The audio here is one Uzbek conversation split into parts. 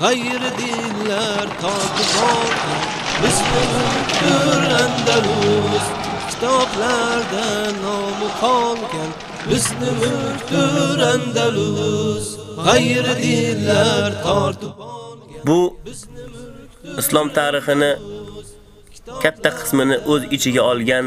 g'ayri dinlar totib olgan bizni mulkdir Andalus kitoblarda nomi qolgan bizni mulkdir Andalus g'ayri dinlar tortib olgan Bu islom tarixini katta qismini o'z ichiga olgan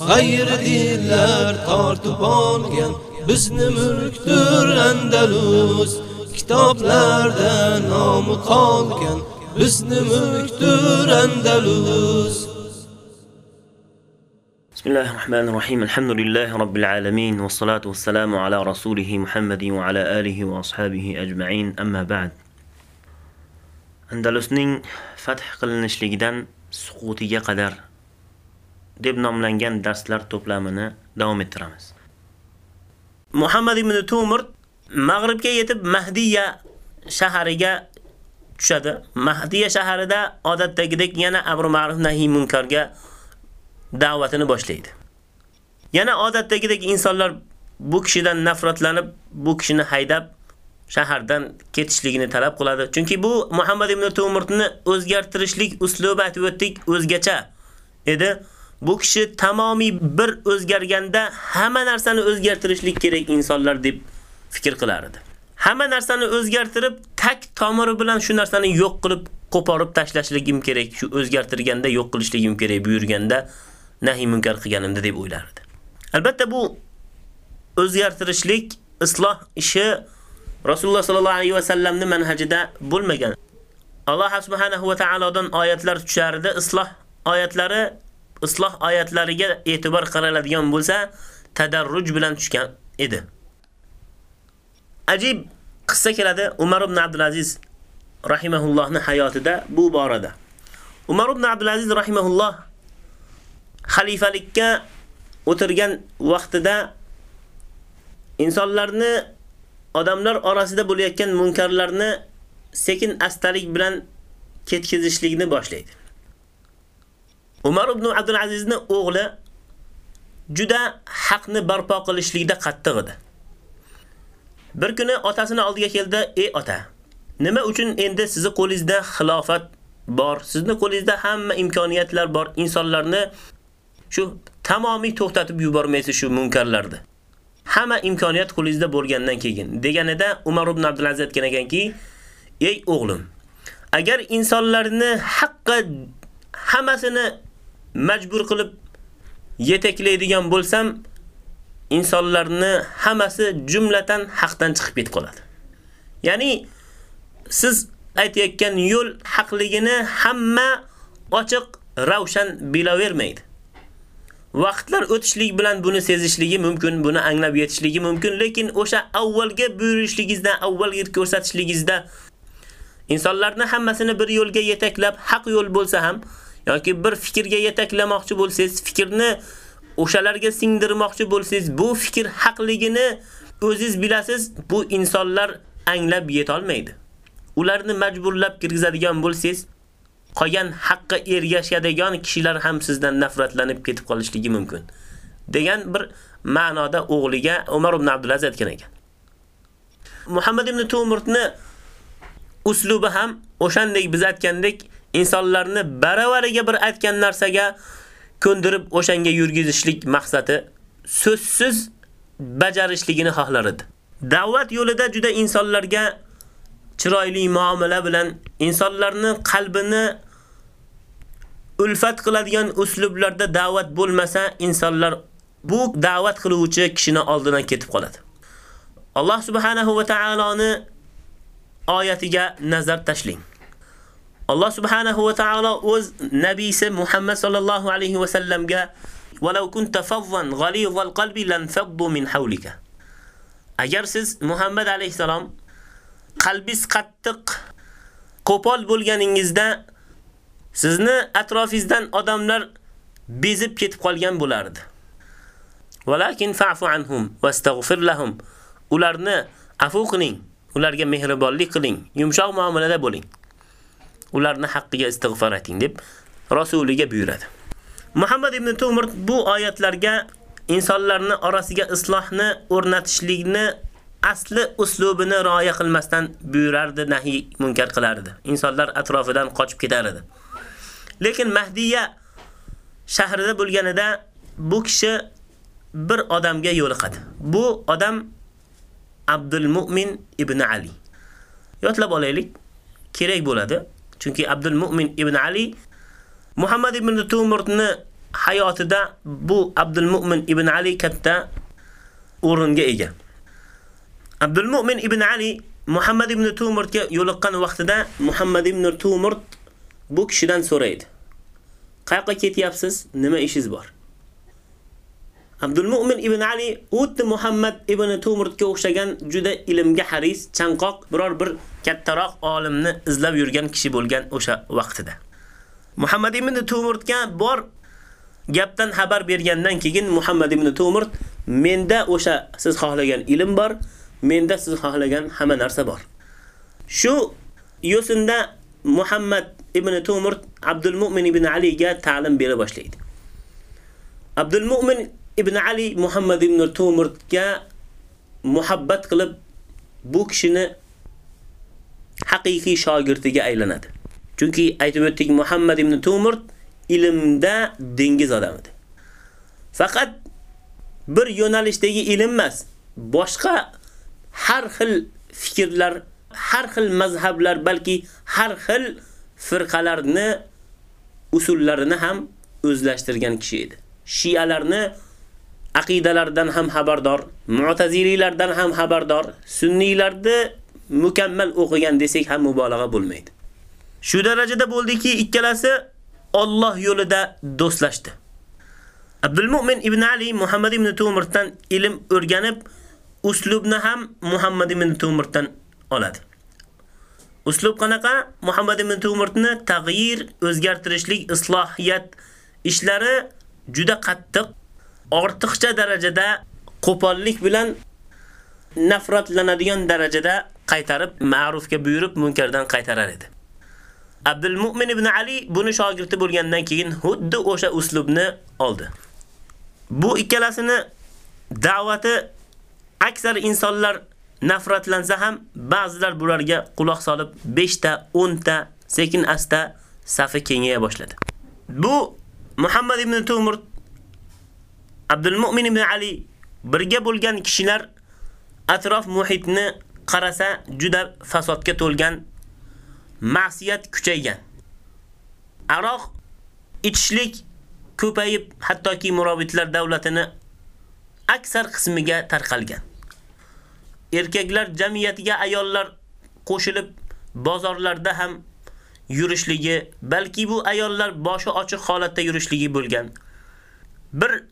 Gayrı diller tartıp algen Bizni mülktür Endelus Kitaplarda namı kalken Bizni mülktür Endelus بسم الله الرحمن الرحيم الحمد لله رب العالمين والصلاة والسلام على رسوله محمد وعلى آله وأصحابه أجمعين أما بعد أندلسنين فتح قلنش لقدان سقوطية قدر deb nomlangan darslar to'plamini davom ettiramiz. Muhammad ibn Tumur Mag'ribga yetib Mahdiya shahariga tushadi. Mahdiya shaharida odatdagidek yana amr ma'ruf nahiy munkarga da'vatini boshlaydi. Yana odatdagidek insonlar bu kishidan nafratlanib, bu kishini haydab shahardan ketishligini talab qiladi. Chunki bu Muhammad ibn Tumurtni o'zgartirishlik uslubi aytib o'tdik, o'zgacha edi. Bu kishi tamomiy bir o'zgarganda hamma narsani o'zgartirishlik kerak insonlar deb fikr qilar edi. Hamma narsani o'zgartirib, tak tomiri bilan shu narsani yo'q qilib, qo'porib tashlashligim kerak. Shu o'zgartirganda yo'q qilishligim kerak buyurganda nahiy munkar qilganimda deb o'ylardi. Albatta bu o'zgartirishlik isloh ishi Rasululloh sallallohu alayhi va sallamning manhajida bo'lmagan. Alloh subhanahu va taolodan oyatlar tushardi, isloh oyatlari isloh oyatlariga e'tibor qaraladigan bo'lsa, tadarruj bilan tushgan edi. Ajib qissa keladi Umar ibn Abdulaziz rahimahullohning hayotida bu borada. Umar ibn Abdulaziz rahimahulloh xalifalikka o'tirgan vaqtida insonlarni odamlar orasida bo'layotgan munkarlarni sekin astalik bilan ketkizishlikni boshlaydi. Umar ibn Abdul Azizning o'g'li juda haqni barpo qilishlikda qattiq edi. Bir kuni otasini oldiga keldi, "Ey ota, nima uchun endi sizni qo'lingizda xilofat bor, sizni qo'lingizda hamma imkoniyatlar bor, insonlarni shu tamomiy to'xtatib yubormaysiz shu munkarlarni?" hamma imkoniyat qo'lingizda bo'lgandan keyin deganida Umar ibn Abdulaziz aytgan ekanki, "Ey o'g'lim, agar insonlarni haqqa hammasini majbur qilib yetaklaydigan bo'lsam, insonlarni hammasi jumlatan haqdan chiqib ketib qoladi." Ya'ni siz aytayotgan yo'l haqligini hamma ochiq, ravshan bilavermaydi. Vaqtlar o'tishlik bilan buni sezishligi mumkin, buni anglab yetishligi mumkin, lekin o'sha avvalgi buyurishligingizdan, avvalgi ko'rsatishligingizda insonlarni hammasini bir yo'lga yetaklab, haq yo'l bo'lsa ham yoki bir fikrga yetaklamoqchi bo'lsangiz, fikrni o'shalarga singdirmoqchi bo'lsangiz, bu fikr haqligini o'zingiz bilasiz, bu insonlar anglab yetolmaydi. Ularni majburlab kirgizadigan bo'lsangiz, qolgan haqqa ergashadigan kishilar ham sizdan nafratlanib ketib qolishligi mumkin. degan bir ma'noda o'g'liga Umar ibn Abdulaziz aytgan ekan. Muhammad ibn Tumurtni uslubi ham o'shandek biz aytgandek insonlarni baravariga bir aytgan narsaga ko'ndirib o'shanga yurgizishlik maqsadi so'zsiz bajarishligini xohlar edi. Da'vat yo'lida juda insonlarga chiroyli muomala bilan insonlarni qalbini ulfat qiladigan uslublarda da'vat bo'lmasa, insonlar bu da'vat qiluvchi kishini oldidan ketib qoladi. Alloh subhanahu va taoloni oyatiga nazar tashlang. Alloh subhanahu va taolo o'z nabiysi Muhammad sallallohu alayhi va sallamga "Walau kunta faddan ghalidhal qalbi lan faddu min hawlika." Agar siz Muhammad alayhisalom qalbingiz qattiq, qo'pol bo'lganingizda sizni atrofingizdan odamlar bezib ketib qolgan bo'lardi. Walakin fa'fu anhum wastaghfir lahum. Ularni afu qiling, ularga mehribonlik qiling, yumshoq muomalada bo'ling. Ularni haqqiga istig'for eting deb rasuliga buyuradi. Muhammad ibn Tumur bu oyatlarga insonlarni orasiga islohni o'rnatishlikni asli uslubini rioya qilmasdan buyurardi, nahiy munkar qilardi. Insonlar atrofidan qochib ketar edi. Lekin Mahdiya shahrida bo'lganida bu kishi bir odamga yo'liqadi. Bu odam Abdul Mu'min ibn Ali. Yotlab olaylik, kerak bo'ladi. Chunki Abdul Mu'min ibn Ali Muhammad ibn Tumurtni hayotida bu Abdul Mu'min ibn Ali katta o'ringa ega. Abdul Mu'min ibn Ali Muhammad ibn Tumurtga yo'liqqan vaqtida Muhammad ibn Tumurt bu kishidan so'raydi. Qayoqqa ketyapsiz? Nima ishingiz bor? Abdul Mu'min ibn Ali o'tdi Muhammad ibn Tumurtga o'xshagan juda ilmga haris, chanqoq biror bir kattaroq olimni izlab yurgan kishi bo'lgan o'sha vaqtida. Muhammad ibn Tumurdga bor gapdan xabar bergandan keyin Muhammad ibn Tumurt menda o'sha siz xohlagan ilm bor, menda siz xohlagan hamma narsa bor. Shu yo'sinda Muhammad ibn Tumurt Abdul Mu'min ibn Aliga ta'lim bera boshlaydi. Abdul Mu'min ibn Ali Muhammad ibn Tumurtga muhabbat qilib bu kishini haqiqiy shogirdiga aylanadi. Chunki aytib o'tdik Muhammad ibn Tumurt ilmda dengiz odam edi. Faqat bir yo'nalishdagi ilm emas, boshqa har xil fikrlar, har xil mazhablar, balki har xil firqalarni usullarini ham o'zlashtirgan kishi edi. Shialarni aqidalaridan ham xabardor, Mu'tazililardan ham xabardor, Sunniylarni mukammal o'qigan desak ham mubolag'a bo'lmaydi. Shu darajada bo'ldiki, ikkalasi Alloh yo'lida do'stlashdi. Abdul Mu'min ibn Ali Muhammad ibn Tumurtdan ilm o'rganib, uslubni ham Muhammad ibn Tumurtdan oladi. Uslub qanaqa? Muhammad ibn Tumurtni tag'yir, o'zgartirishlik, islohiyat ishlari juda qattiq, ortiqcha darajada qo'pollik bilan nafratlanadigan darajada qaytarib, ma'rufga buyurib, munkardan qaytarar edi. Abdul Mu'min ibn Ali buni shogirdi bo'lgandan keyin xuddi o'sha uslubni oldi. Bu ikkalasini da'vati aksar insonlar nafratlansa ham ba'zilar bularga quloq solib 5 ta, 10 ta sekin asta safi kengaya boshladi. Bu Muhammad ibn Tumur Abdulmu'min ibn Ali birga bo'lgan kishilar atrof muhitni qarasa juda fasodga to'lgan ma'siyat kuchaygan. Aroq ichishlik ko'payib, hattoki murobitlar davlatini aksar qismiga tarqalgan. Erkaklar jamiyatiga ayollar qo'shilib bozorlarda ham yurishligi, balki bu ayollar boshi ochiq holatda yurishligi bo'lgan. Bir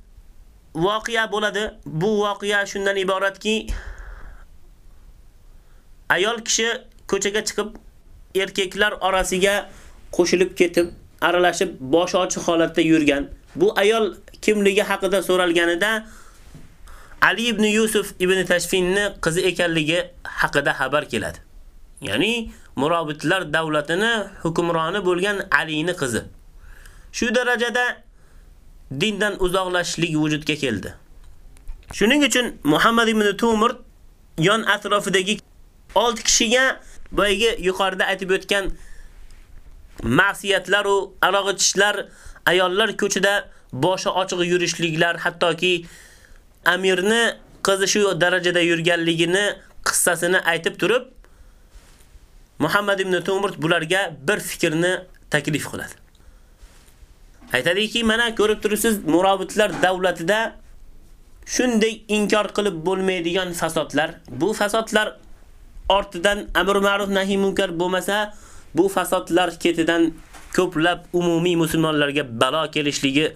voqea bo'ladi. Bu voqea shundan iboratki, ayol kishi ko'chaga chiqib erkaklar orasiga qo'shilib ketib, aralashib boshi ochiq holatda yurgan. Bu ayol kimligi haqida so'ralganida Ali ibn Yusuf ibn Tashfinni qizi ekanligi haqida xabar keladi. Ya'ni murobitlar davlatini hukmroni bo'lgan Alini qizi. Shu darajada dindan uzoqlashishlik vujudga keldi. Shuning uchun Muhammad ibn Tumur yon atrofidagi 6 kishiga boyagi yuqorida aytib o'tgan ma'siyatlar u aroq ichishlar, ayollar ko'chada boshi ochiq yurishliklar, hattoki amirni qizi shu darajada yurganligini qissasini aytib turib, Muhammad ibn Tumurt bularga bir fikrni taklif qiladi. Aytadiki, mana ko'rib turibsiz, murobitlar davlatida shunday inkor qilib bo'lmaydigan fasodlar, bu fasodlar ortidan amr ma'ruf nahiy munkar bo'lmasa, bu fasodlar ketidan ko'plab umumiy musulmonlarga balo kelishligi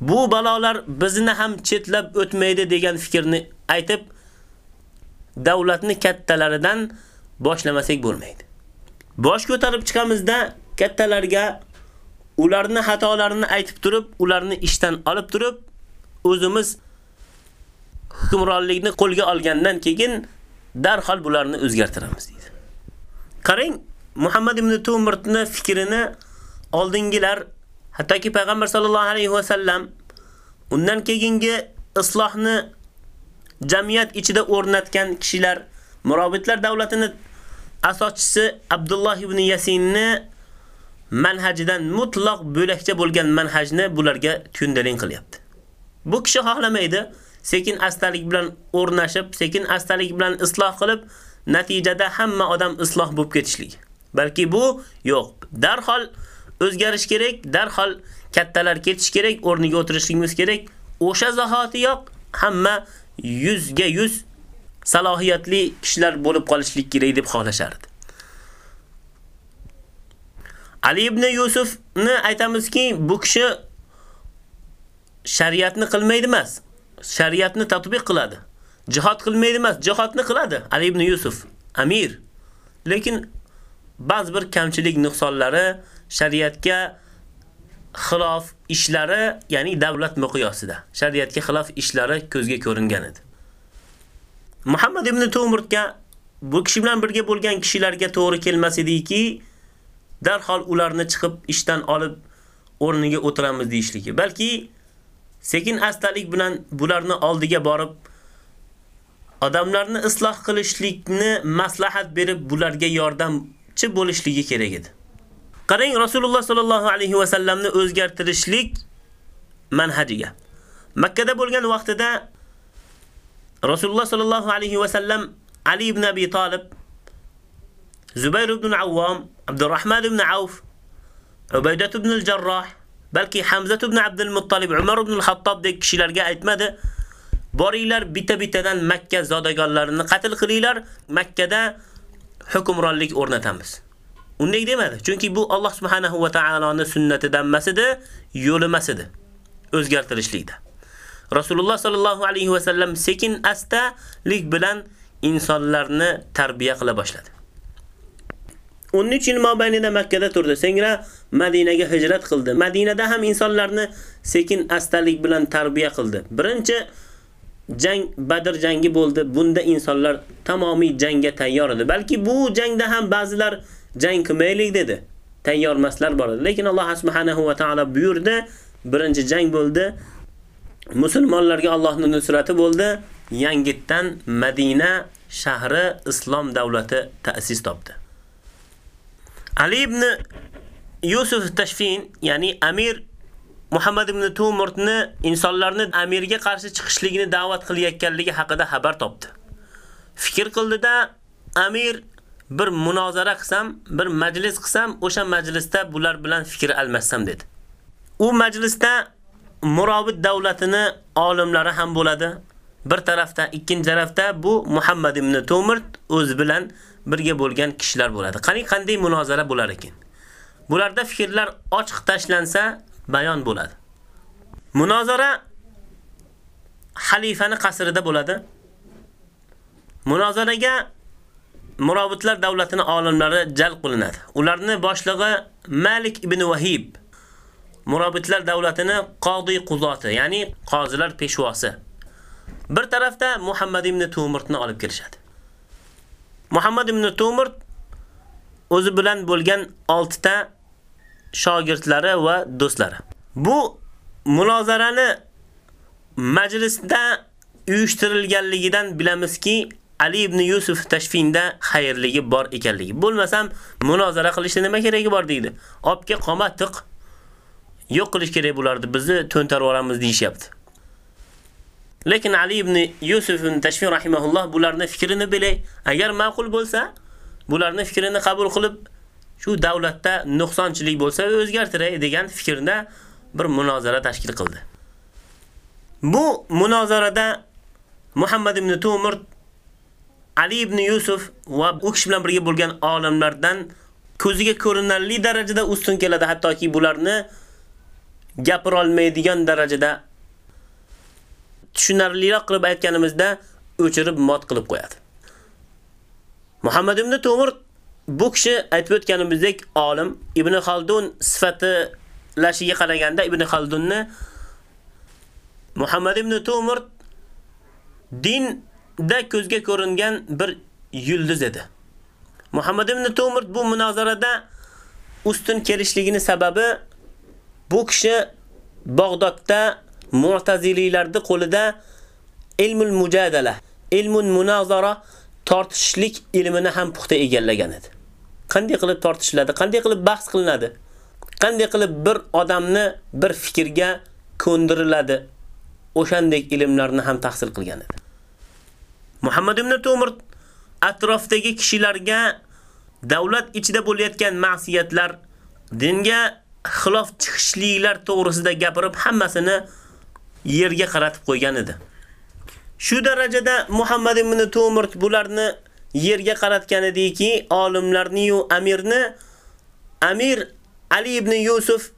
bu balolar bizni ham chetlab o'tmaydi degan fikrni aytib davlatni kattalaridan boshlamasak bo'lmaydi. bosh ko'tarib chiqamizda kattalarga ularni xatolarini aytib turib, ularni ishdan olib turib, o'zimiz hukmronlikni qo'lga olgandan keyin darhol bularni o'zgartiramiz deydi. Qarang, Muhammad ibn Tumirtni fikrini oldingilar, hattoki payg'ambar sallallohu alayhi va sallam undan keyingi islohni jamiyat ichida o'rnatgan kishilar, murobitlar davlatini asoschisi Abdulloh ibn Yasinni manhajidan mutlaq bo'lakcha bo'lgan manhajni bularga tundaling qilyapti. Bu kishi xohlamaydi, sekin astalik bilan o'rnashib, sekin astalik bilan isloh qilib, natijada hamma odam isloh bo'lib ketishlik. Balki bu yo'q. Darhol o'zgarish kerak, darhol kattalar ketish kerak, o'rniga o'tirishimiz kerak. O'sha zahotiyoq hamma 100 ga 100 salohiyatli kishilar bo'lib qolishlik kerak deb xohlashardi. Ali ibn Yusufni aytamizki, bu kishi shariatni qilmaydi emas, shariatni tatbiq qiladi. Jihad qilmaydi emas, jihadni qiladi Ali ibn Yusuf, amir. Lekin ba'zi bir kamchilik nuqsonlari shariatga xilof ishlari, ya'ni davlat miqyosida, shariatga xilof ishlari ko'zga ko'ringan edi. Muhammad ibn Tumurga bu kishi bilan birga bo'lgan kishilarga to'g'ri kelmas ediki, darhol ularni chiqib ishdan olib o'rniga o'tiramiz deyishligi. Balki sekin astalik bilan bularni oldiga borib odamlarni isloh qilishlikni maslahat berib bularga yordamchi bo'lishligi kerak edi. Qarang Rasululloh sallallohu alayhi va sallamni o'zgartirishlik manhajiga. Makka da bo'lgan vaqtida Rasululloh sallallohu alayhi va sallam Ali ibn Abi Talib, Zubayr ibn Avvam, Abdurrahman ibn Auf, Ubaydah ibn al-Jarrah, balki Hamza ibn Abdul Muttalib, Umar ibn al-Khattab dek kishilarga aytmadi. Boringlar bitta-bittadan Makka zodagonlarini qatl qilinglar, Makkada hukmronlik o'rnatamiz. Unday demadi, chunki bu Alloh subhanahu va taoloning sunnatidan emas edi, yo'li emas edi. O'zgartirishlikda. Rasululloh sallallohu alayhi va sallam sekin astalik bilan insonlarni tarbiya qila boshladi. 13 yil mobaynida Makkada turdi. So'ngra Madinaga hijrat qildi. Madinada ham insonlarni sekin astalik bilan tarbiya qildi. Birinchi jang Badr jangi bo'ldi. Bunda insonlar tamomiy jangga tayyor edi. Balki bu jangda ham ba'zilar jang qilmaylik dedi. Tayyor emaslar bor edi. Lekin Alloh subhanahu va taolo buyurdi. Birinchi jang bo'ldi. Musulmonlarga Allohning nusrati bo'ldi. Yangitdan Madina shahri islom davlati ta'sis topdi. Ali ibn Yusuf Tashfin, ya'ni Amir Muhammad ibn Tumurtni insonlarni amirga qarshi chiqishligini da'vat qilayotganligi haqida xabar topdi. Fikr qildida Amir bir munozara qilsam, bir majlis qilsam, o'sha majlisda bular bilan fikr almashsam dedi. U majlisda Murobit davlatini olimlari ham bo'ladi. Bir tarafda, ikkinchi tarafda bu Muhammad ibn Tumurt o'zi bilan birga bo'lgan kishilar bo'ladi. Qani qanday munozara bo'lar ekan? Bularda fikrlar ochiq tashlansa bayon bo'ladi. Munozara xalifani qasrida bo'ladi. Munozaraga Murovitlar davlatining olimlari jalb qilinadi. Ularni boshlig'i Malik ibn Wahib. Murabitlar davlatini qodi quzoti, ya'ni qozilar peshvosi. Bir tarafda Muhammad ibn Tumurtni olib kelishadi. Muhammad ibn Tumurt o'zi bilan bo'lgan 6 ta shogirdlari va do'stlari. Bu munozarani majlisda uyushtirilganligidan bilamizki, Ali ibn Yusuf tashfinda xayrligi bor ekanligi. Bo'lmasam, munozara qilishda nima keragi bor deydi. Obga qomatiq yo'q qilish kerak bo'lardi. Bizni to'ntarib olamiz deyishyapti. Lekin Ali ibn Yusuf ibn Tashfin rahimahulloh bularning fikrini bilay. Agar ma'qul bo'lsa, bularning fikrini qabul qilib, shu davlatda nuqsonchilik bo'lsa o'zgartiray degan fikrda bir munozara tashkil qildi. Bu munozarada Muhammad ibn Tumur Ali ibn Yusuf va u kishi bilan birga bo'lgan olimlardan ko'ziga ko'rinarli darajada ustun keladi, hattoki bularni gapira olmaydigan darajada tushunarliroq qilib aytganimizda o'chirib mot qilib qo'yadi. Muhammad ibn Tumur bu kishi aytib o'tganimizdek olim Ibn Xaldun lashiga qaraganda Ibn Xaldunni Muhammad ibn Tumur dinda ko'zga ko'ringan bir yulduz edi. Muhammad ibn Tumur bu munozarada ustun kelishligini sababi bu kishi Bag'dodda Mu'taziliylarning qo'lida ilmul mujadala, ilmun munozara tortishlik ilmini ham puxta egallagan edi. Qanday qilib tortishiladi, qanday qilib bahs qilinadi? Qanday qilib bir odamni bir fikrga ko'ndiriladi? O'shandek ilmlarni ham tahsil qilgan edi. Muhammad ibn Tumur atrofdagi kishilarga davlat ichida bo'layotgan ma'siyatlar, dinga xilof chiqishliklar to'g'risida gapirib, hammasini yerga qaratib qo'ygan edi. Shu darajada Muhammad ibn Tumur bularni yerga qaratgan ediki, olimlarni yu amirni Amir Ali ibn Yusuf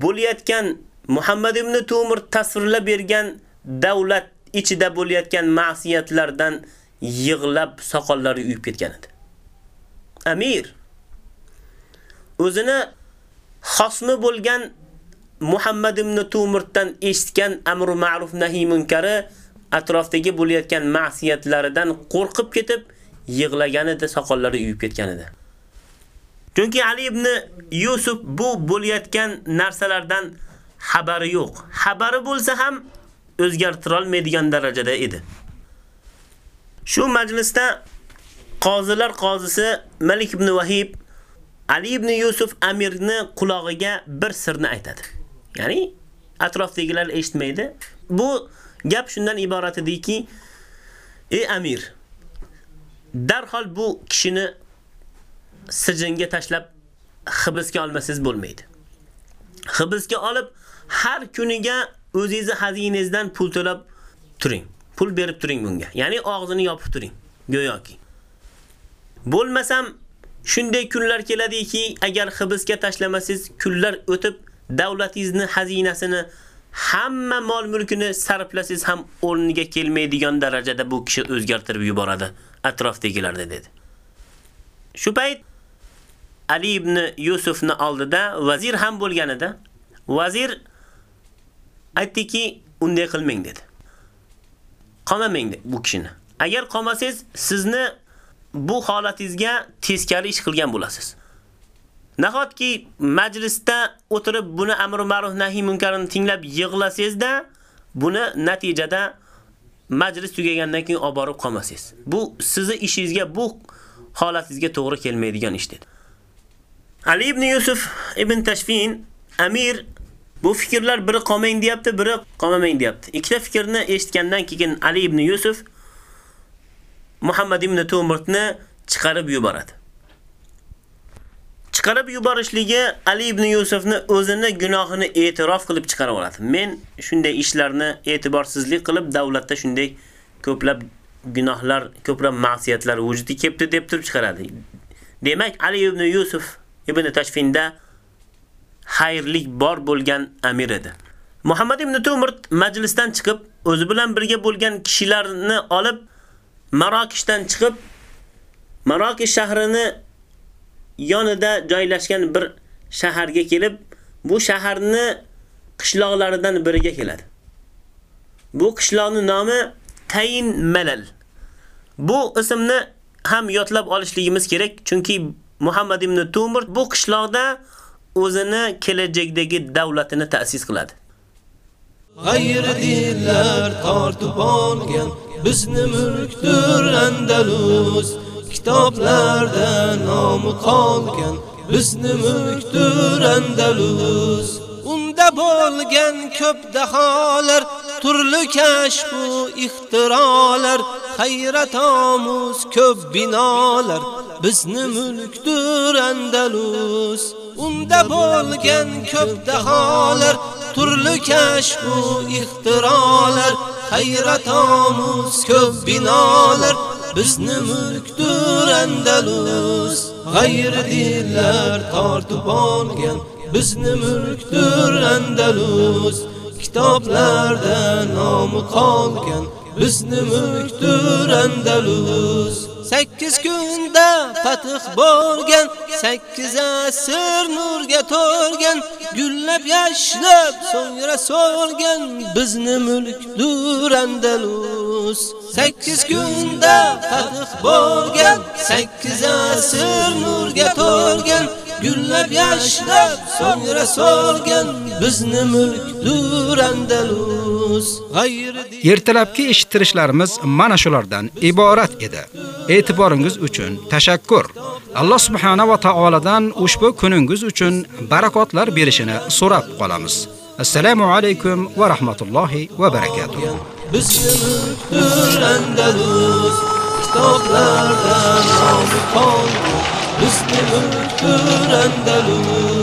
bo'layotgan Muhammad ibn Tumur tasvirlab bergan davlat ichida bo'layotgan ma'siyatlardan yig'lab soqollari uyib ketgan edi. Amir o'zini xosmi bo'lgan Muhammad ibn Tumurtdan eshitgan amr ma'ruf nahi munkari atrofdagi bo'layotgan ma'siyatlaridan qo'rqib ketib yig'laganida soqollari uyib ketgan edi. Chunki Ali ibn Yusuf bu bo'layotgan narsalardan xabari yo'q. Xabari bo'lsa ham o'zgartira olmaydigan darajada edi. Shu majlisda qozilar qozisi Malik ibn Vahib Ali ibn Yusuf amirni qulog'iga bir sirni aytadi. Ya'ni atrofdagilar eshitmaydi. Bu gap shundan iborat ediki, ey amir, darhol bu kishini sijinga tashlab hibsga olmasiz bo'lmaydi. Hibsga olib har kuniga o'zingizni xazinangizdan pul to'lab turing. Pul berib turing bunga. Ya'ni og'zini yopib turing. Go'yoki. Bo'lmasam shunday kunlar keladiki, agar hibsga tashlamasangiz, kunlar o'tib davlatingizni xazinasini hamma mol mulkini sarflasangiz ham o'rniga kelmaydigan darajada bu kishi o'zgartirib yuboradi atrofdagilarda dedi. Shu payt Ali ibn Yusufni oldida vazir ham bo'lganida, vazir aytdiki, unday qilmang dedi. Qamamang bu kishini. Agar qamasangiz, sizni bu holatingizga teskari ish qilgan bo'lasiz. Nahotki majlisda o'tirib buni amr ma'ruf nahiy munkarini tinglab yig'lasangizda, buni natijada majlis tugagandan keyin olib borib qolmasangiz. Bu sizni ishingizga, bu holatingizga to'g'ri kelmaydigan ish dedi. Ali ibn Yusuf ibn Tashfin Amir Bu fikrlar biri qolmang deyapti, biri qolmamang deyapti. Ikkita fikrni eshitgandan keyin Ali ibn Yusuf Muhammad ibn Tumurtni chiqarib yuboradi. Chiqarib yuborishligi Ali ibn Yusufni o'zini gunohini e'tirof qilib chiqarib oladi. Men shunday ishlarni e'tiborsizlik qilib davlatda shunday ko'plab gunohlar, ko'plab ma'siyatlar vujudga kelibdi deb turib chiqaradi. Demak, Ali ibn Yusuf ibn Tashfinda xayrlik bor bo'lgan amir edi. Muhammad ibn Tumurt majlisdan chiqib, o'zi bilan birga bo'lgan kishilarni olib Marokishdan chiqib, Marokish shahrini yonida joylashgan bir shaharga kelib, bu shaharni qishloqlaridan biriga keladi. Bu qishloqning nomi Tayin Malal. Bu ismni ham yodlab olishligimiz kerak, chunki Muhammad ibn Tumur bu qishloqda o'zini kelajakdagi davlatini ta'sis qiladi. G'ayri dinlar tortib olgan bizni mulkdir Andalus. Kitoblarda nomi qolgan bizni mulkdir Andalus. Unda bo'lgan ko'p daholar, turli kashf va ixtirolar, hayrat omuz ko'p binolar bizni mulkdir Andalus. unda bo'lgan ko'p daholar turli kashf va ixtirolar hayrat omuz ko'p binolar bizni mulkdur andalus. G'ayri dinlar tortib olgan. Bizni mulkdur andalus. Kitoblarda nomi qolgan. Bizni mulkdur andalus. Sakkiz kunda fath bo'lgan sakkiz asr nurga to'lgan gullab yashnab so'ngra so'lgan bizni mulkdur Andalus. Sakkiz kunda fath bo'lgan sakkiz asr nurga to'lgan gullab yashnab so'ngra so'lgan bizni mulkdur Andalus. Ertalabki eshittirishlarimiz mana shulardan iborat edi. E'tiboringiz uchun tashakkur. Alloh subhanahu va taoladan ushbu kuningiz uchun barakotlar berishini so'rab qolamiz. Assalomu alaykum va rahmatullohi va barakatuh. mulkdur Andalus kitoblardan qoldi bizni mulkdur Andalus